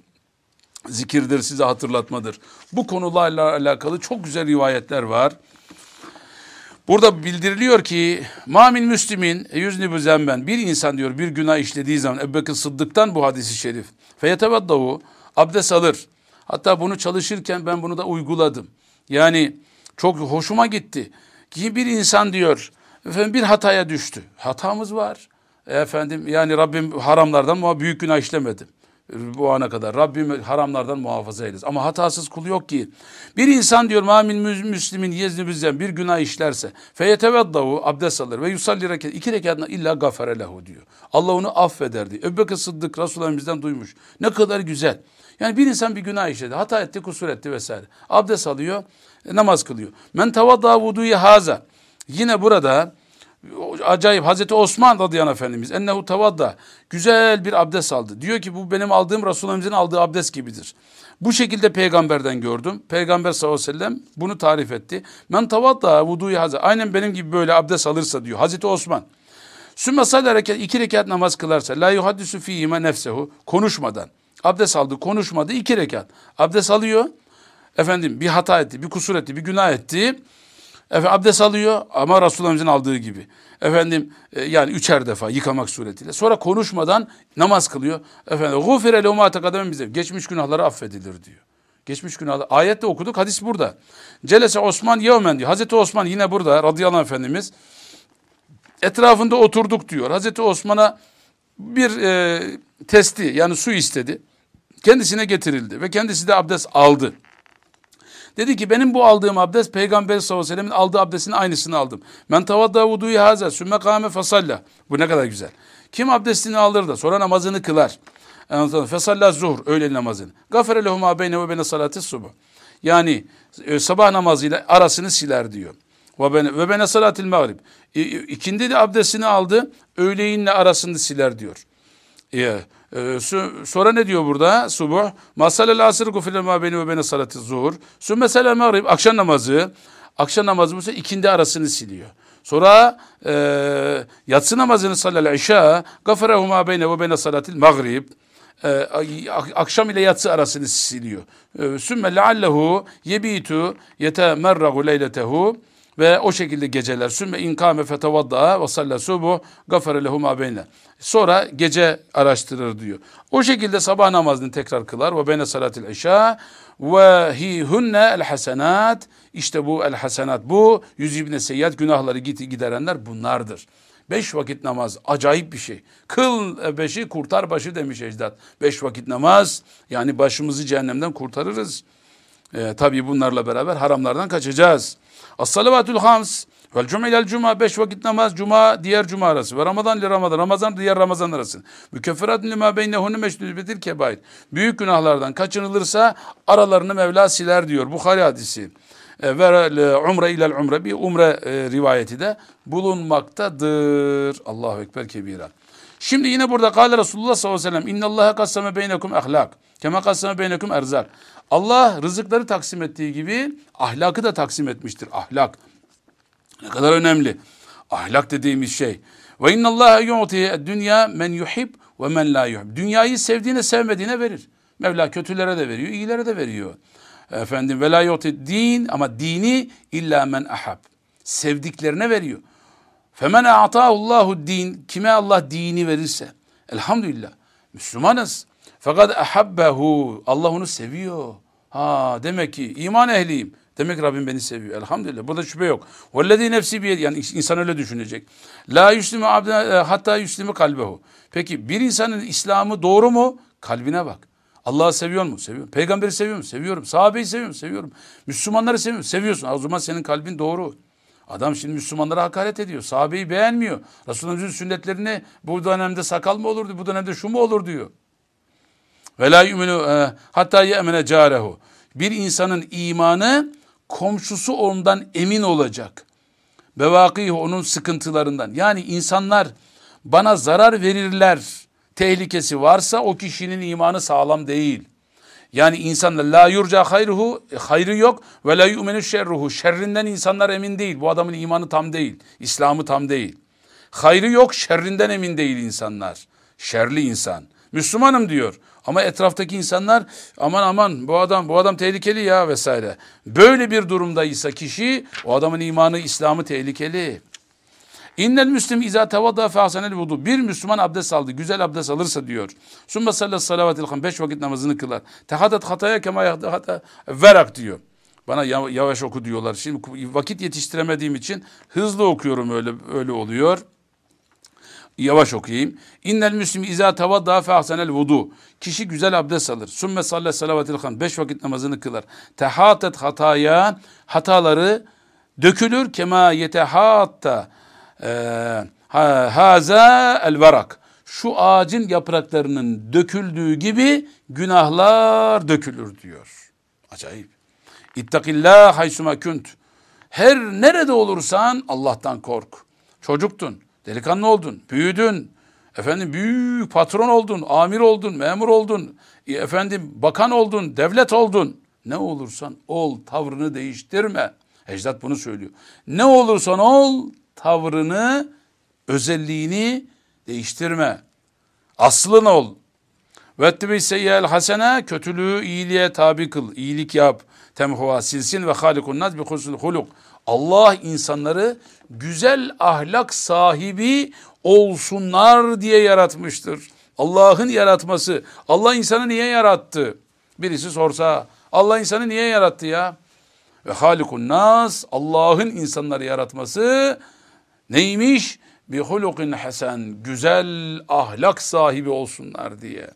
zikirdir, size hatırlatmadır. Bu konularla alakalı çok güzel rivayetler var. Burada bildiriliyor ki mamin müslimin yüzni zemben bir insan diyor bir günah işlediği zaman Ebu Bekir Sıddık'tan bu hadisi şerif. Feyetevaddavu abdest alır. Hatta bunu çalışırken ben bunu da uyguladım. Yani çok hoşuma gitti. Ki bir insan diyor efendim bir hataya düştü. Hatamız var. Efendim yani Rabbim haramlardan ama büyük günah işlemedim bu ana kadar. Rabbim haramlardan muhafaza eylesin. Ama hatasız kul yok ki. Bir insan diyor mamin müslimin yezni bizden bir günah işlerse feyeteveddavu abdest alır ve yusalli rekat iki rekatına illa gafere lehu diyor. Allah onu affeder diyor. Ebu Bekir Sıddık Resulullah'ımızdan duymuş. Ne kadar güzel. Yani bir insan bir günah işledi. Hata etti, kusur etti vesaire. Abdest alıyor, namaz kılıyor. Men tavadda vuduyu haza. Yine burada acayip Hazreti Osman radıyallahu efendimiz ennehu tavadda güzel bir abdest aldı. Diyor ki bu benim aldığım Resulullah'ımızın aldığı abdest gibidir. Bu şekilde peygamberden gördüm. Peygamber sallallahu aleyhi ve sellem bunu tarif etti. Men tavadda vuduyu hazır. Aynen benim gibi böyle abdest alırsa diyor Hazreti Osman. Sümme salli iki rekat namaz kılarsa la yuhaddisu fihime nefsehu konuşmadan. Abdest aldı konuşmadı iki rekat. Abdest alıyor. Efendim bir hata etti, bir kusur etti, bir günah etti. Efendim abdest alıyor ama Resulullah'ımızın aldığı gibi. Efendim e, yani üçer defa yıkamak suretiyle. Sonra konuşmadan namaz kılıyor. Efendim gufire lehuma tekademe bize. Geçmiş günahları affedilir diyor. Geçmiş günahlar. Ayette okuduk hadis burada. Celese Osman yevmen diyor. Hazreti Osman yine burada radıyallahu efendimiz etrafında oturduk diyor. Hazreti Osman'a bir e, testi yani su istedi. Kendisine getirildi ve kendisi de abdest aldı. Dedi ki benim bu aldığım abdest Peygamber sallallahu aleyhi ve sellem'in aldığı abdestin aynısını aldım. Men tavadda vudu'yu haza sümme kâme fasalla. Bu ne kadar güzel. Kim abdestini alır da sonra namazını kılar. Fesalla zuhur öğle namazını. Gafere lehuma beyne ve beyne salati subuh. Yani e, sabah namazıyla arasını siler diyor. Ve bene, ve bene salatil mağrib. İkindi de abdestini aldı. Öğleyinle arasını siler diyor. Yeah. Ee, sonra ne diyor burada? Subuh. Masalel asır gufile ma beni ve beni salati zuhur. Su mesela mağrib. Akşam namazı. Akşam namazı bu ikindi arasını siliyor. Sonra e, yatsı namazını sallal işa. Gaferehu ma beyne ve beyne salatil mağrib. E, akşam ile yatsı arasını siliyor. E, sümme leallehu yebitu yetemerragu leyletehu ve o şekilde geceler sümme inkame fetevadda ve salla subuh gafere lehu ma beyne. Sonra gece araştırır diyor. O şekilde sabah namazını tekrar kılar ve beyne salatil işa ve hihunne el hasenat. İşte bu el hasenat bu yüzibne seyyat günahları giderenler bunlardır. Beş vakit namaz acayip bir şey. Kıl beşi kurtar başı demiş ecdat. Beş vakit namaz yani başımızı cehennemden kurtarırız. Ee, tabii bunlarla beraber haramlardan kaçacağız. As-salavatul hams vel cuma ilel cuma beş vakit namaz cuma diğer cuma arası ve Ramazan ile Ramazan Ramazan diğer Ramazan arası. Mükefferatun lima beynehunne meşnûbetil kebair. Büyük günahlardan kaçınılırsa aralarını Mevla siler diyor Bukhari hadisi. E, ve umre ilel umre bir umre e, rivayeti de bulunmaktadır. Allahu ekber kebira. Şimdi yine burada kâle Resulullah sallallahu aleyhi ve sellem innallâhe kassame beynekum ahlak kema kassame beynekum erzak. Allah rızıkları taksim ettiği gibi ahlakı da taksim etmiştir. Ahlak. Ne kadar önemli. Ahlak dediğimiz şey. Ve innallâhe yu'tiye dünya men yuhib ve men la yuhib. Dünyayı sevdiğine sevmediğine verir. Mevla kötülere de veriyor, iyilere de veriyor. Efendim ve la din ama dini illa men ahab. Sevdiklerine veriyor. Femen a'tahullahu din kime Allah dini verirse elhamdülillah Müslümanız. Fakat ahabbehu Allah onu seviyor. Ha demek ki iman ehliyim. Demek Rabbim beni seviyor. Elhamdülillah. Burada şüphe yok. Vellezî nefsi bir yani insan öyle düşünecek. La yüslime abdine e, hatta yüslime kalbehu. Peki bir insanın İslam'ı doğru mu? Kalbine bak. Allah'ı seviyor mu? Seviyorum. Peygamberi seviyor mu? Seviyorum. Sahabeyi seviyor mu? Seviyorum. Müslümanları seviyor mu? Seviyorsun. O zaman senin kalbin doğru. Adam şimdi Müslümanlara hakaret ediyor. Sahabeyi beğenmiyor. Resulullah'ın sünnetlerini bu dönemde sakal mı olurdu? Bu dönemde şu mu olur diyor. Ve la yuminu e, hatta ye'mene carehu. Bir insanın imanı komşusu ondan emin olacak. Bevakihi onun sıkıntılarından. Yani insanlar bana zarar verirler tehlikesi varsa o kişinin imanı sağlam değil. Yani insanlar la yurca hayruhu e, hayrı yok ve la yu'minu şerruhu şerrinden insanlar emin değil. Bu adamın imanı tam değil. İslam'ı tam değil. Hayrı yok şerrinden emin değil insanlar. Şerli insan. Müslümanım diyor. Ama etraftaki insanlar aman aman bu adam bu adam tehlikeli ya vesaire. Böyle bir durumdaysa kişi o adamın imanı İslam'ı tehlikeli. İnnel müslim izâ tevadda fe hasenel vudu. Bir Müslüman abdest aldı. Güzel abdest alırsa diyor. Sümme sallas salavatil ham. Beş vakit namazını kılar. Tehadet hataya kema hata verak diyor. Bana yavaş oku diyorlar. Şimdi vakit yetiştiremediğim için hızlı okuyorum öyle öyle oluyor. Yavaş okuyayım. İnnel müslim izâ tevadda fe vudu. Kişi güzel abdest alır. Sümme salle salavatil han. Beş vakit namazını kılar. Tehatet hataya. Hataları dökülür. Kema yetehatta. Ee, haza el varak. Şu ağacın yapraklarının döküldüğü gibi günahlar dökülür diyor. Acayip. İttakillah haysuma künt. Her nerede olursan Allah'tan kork. çocuktun, delikanlı oldun, büyüdün, efendim büyük patron oldun, amir oldun, memur oldun, e, efendim bakan oldun, devlet oldun. Ne olursan ol tavrını değiştirme. Ecdat bunu söylüyor. Ne olursan ol tavrını, özelliğini değiştirme. Aslın ol. Vettebi seyyel hasene kötülüğü iyiliğe tabi kıl. İyilik yap. Temhuva silsin ve halikun nas bi husnul huluk. Allah insanları güzel ahlak sahibi olsunlar diye yaratmıştır. Allah'ın yaratması. Allah insanı niye yarattı? Birisi sorsa Allah insanı niye yarattı ya? Ve halikun nas Allah'ın insanları yaratması neymiş? Bi hulukin hasen güzel ahlak sahibi olsunlar diye.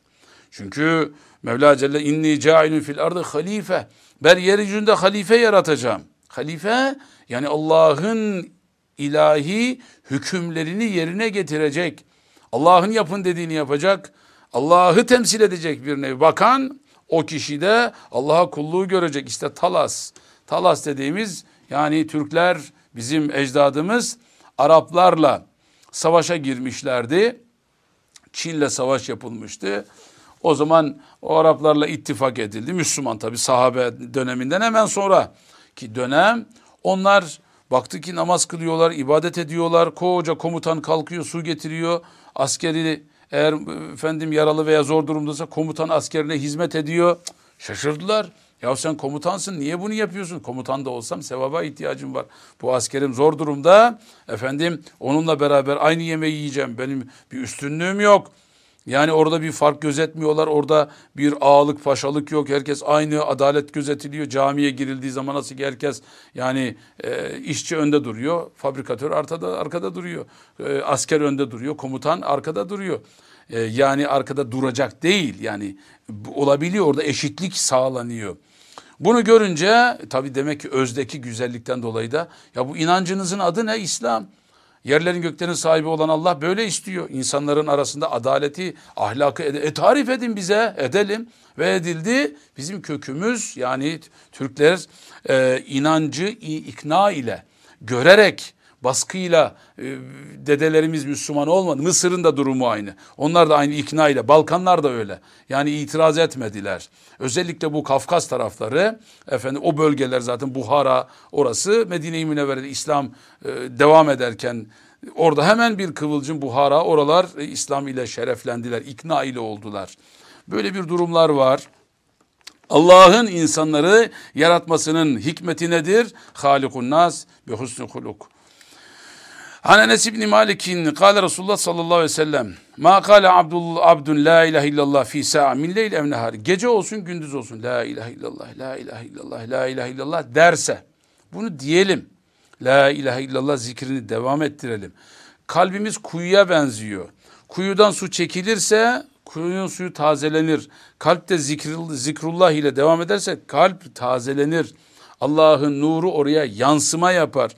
Çünkü Mevla Celle inni cailun fil ardı halife. Ben yeryüzünde halife yaratacağım. Halife yani Allah'ın ilahi hükümlerini yerine getirecek. Allah'ın yapın dediğini yapacak. Allah'ı temsil edecek bir nevi. Bakan o kişi de Allah'a kulluğu görecek. İşte Talas. Talas dediğimiz yani Türkler bizim ecdadımız Araplarla savaşa girmişlerdi. Çin'le savaş yapılmıştı. O zaman o Araplarla ittifak edildi. Müslüman tabi sahabe döneminden hemen sonra ki dönem onlar baktı ki namaz kılıyorlar, ibadet ediyorlar. Koca komutan kalkıyor, su getiriyor. Askeri eğer efendim yaralı veya zor durumdaysa komutan askerine hizmet ediyor. Şaşırdılar. Ya sen komutansın niye bunu yapıyorsun? Komutan da olsam sevaba ihtiyacım var. Bu askerim zor durumda. Efendim onunla beraber aynı yemeği yiyeceğim. Benim bir üstünlüğüm yok. Yani orada bir fark gözetmiyorlar. Orada bir ağalık, paşalık yok. Herkes aynı adalet gözetiliyor. Camiye girildiği zaman nasıl ki herkes yani e, işçi önde duruyor. Fabrikatör arkada arkada duruyor. E, asker önde duruyor. Komutan arkada duruyor. E, yani arkada duracak değil. Yani olabiliyor orada eşitlik sağlanıyor. Bunu görünce tabii demek ki özdeki güzellikten dolayı da ya bu inancınızın adı ne? İslam. Yerlerin göklerin sahibi olan Allah böyle istiyor. İnsanların arasında adaleti, ahlakı e, tarif edin bize, edelim ve edildi. Bizim kökümüz yani Türkler e, inancı ikna ile, görerek, baskıyla e, dedelerimiz Müslüman olmadı. Mısır'ın da durumu aynı. Onlar da aynı ikna ile. Balkanlar da öyle. Yani itiraz etmediler. Özellikle bu Kafkas tarafları, efendim o bölgeler zaten Buhara orası Medine-i Münevvere'de İslam e, devam ederken orada hemen bir kıvılcım Buhara oralar e, İslam ile şereflendiler, ikna ile oldular. Böyle bir durumlar var. Allah'ın insanları yaratmasının hikmeti nedir? Halikun nas bi husnü huluk. An Enes İbni Malik'in kâle Resulullah sallallahu aleyhi ve sellem ma kâle abdul abdun la ilahe illallah fi sa'a min leyl ev nehar gece olsun gündüz olsun la ilahe illallah la ilahe illallah la ilahe illallah derse bunu diyelim. La ilahe illallah zikrini devam ettirelim. Kalbimiz kuyuya benziyor. Kuyudan su çekilirse kuyunun suyu tazelenir. Kalpte zikrullah ile devam ederse kalp tazelenir. Allah'ın nuru oraya yansıma yapar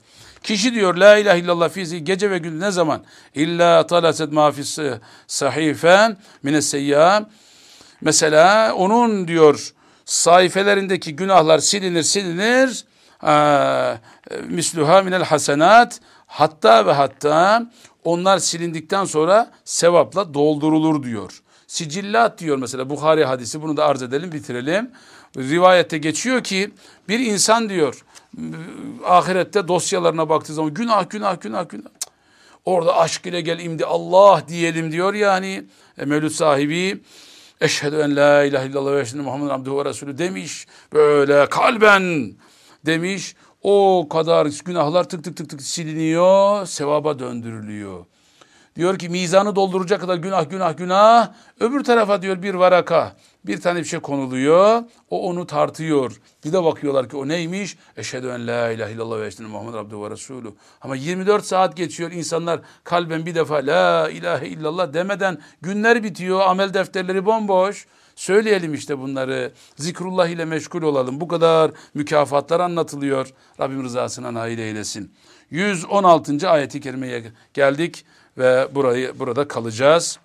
Kişi diyor la ilahe illallah fizi gece ve gündüz ne zaman? İlla talaset mafis sahifen mine seyyam. Mesela onun diyor sayfelerindeki günahlar silinir silinir. Misluha minel hasenat. Hatta ve hatta onlar silindikten sonra sevapla doldurulur diyor. Sicillat diyor mesela Bukhari hadisi bunu da arz edelim bitirelim. Rivayette geçiyor ki bir insan diyor ahirette dosyalarına baktığı zaman günah günah günah günah. Orada aşk ile gel imdi Allah diyelim diyor yani e, Mevlüt sahibi eşhedü en la ilahe illallah ve eşhedü Muhammed abduhu ve resulü demiş. Böyle kalben demiş. O kadar günahlar tık tık tık tık siliniyor, sevaba döndürülüyor. Diyor ki mizanı dolduracak kadar günah günah günah. Öbür tarafa diyor bir varaka. Bir tane bir şey konuluyor. O onu tartıyor. Bir de bakıyorlar ki o neymiş? Eşhedü en la ilahe illallah ve eşhedü Muhammed abdü ve resulü. Ama 24 saat geçiyor insanlar kalben bir defa la ilahe illallah demeden günler bitiyor. Amel defterleri bomboş. Söyleyelim işte bunları. Zikrullah ile meşgul olalım. Bu kadar mükafatlar anlatılıyor. Rabbim rızasına nail eylesin. 116. ayeti kerimeye geldik ve burayı burada kalacağız.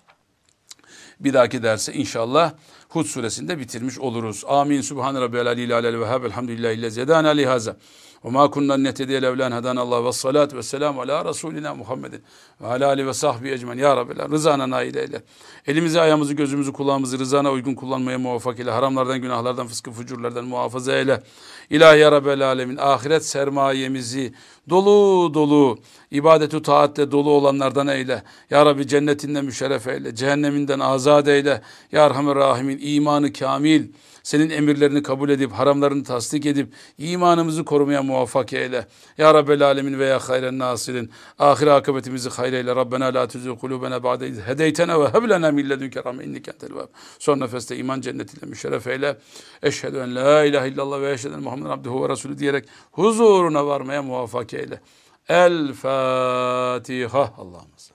Bir dahaki derse inşallah Hud suresinde bitirmiş oluruz. Amin. Subhan rabbiyal aliyyi alel vehhab. Elhamdülillahi lezi edana lihaza. Ve ma kunna nehtediye levlen heden Allah ve salatu ve selamu ala Resulina Muhammedin ve ala ali ve sahbihi ecmen. Ya Rabbi rızana nail eyle. Elimizi, ayağımızı, gözümüzü, kulağımızı rızana uygun kullanmaya muvaffak eyle. Haramlardan, günahlardan, fıskı, fucurlardan muhafaza eyle. İlahi ya Rabbel alemin. Ahiret sermayemizi dolu dolu ibadetu taatle dolu olanlardan eyle. Ya Rabbi cennetinde müşerref eyle. Cehenneminden azat eyle. Ya Erhamer Rahimin imanı kamil senin emirlerini kabul edip haramlarını tasdik edip imanımızı korumaya muvaffak eyle. Ya Rabbel Alemin ve ya hayren nasirin. Ahir akıbetimizi hayreyle. Rabbena la tuzigh kulubena ba'de iz hedeytena ve heb lena min ledunke rahme entel vehhab. Son nefeste iman cennetiyle müşerref eyle. Eşhedü en la ilahe illallah ve eşhedü en Muhammeden abduhu ve resulü diyerek huzuruna varmaya muvaffak eyle. El Fatiha. Allah'ım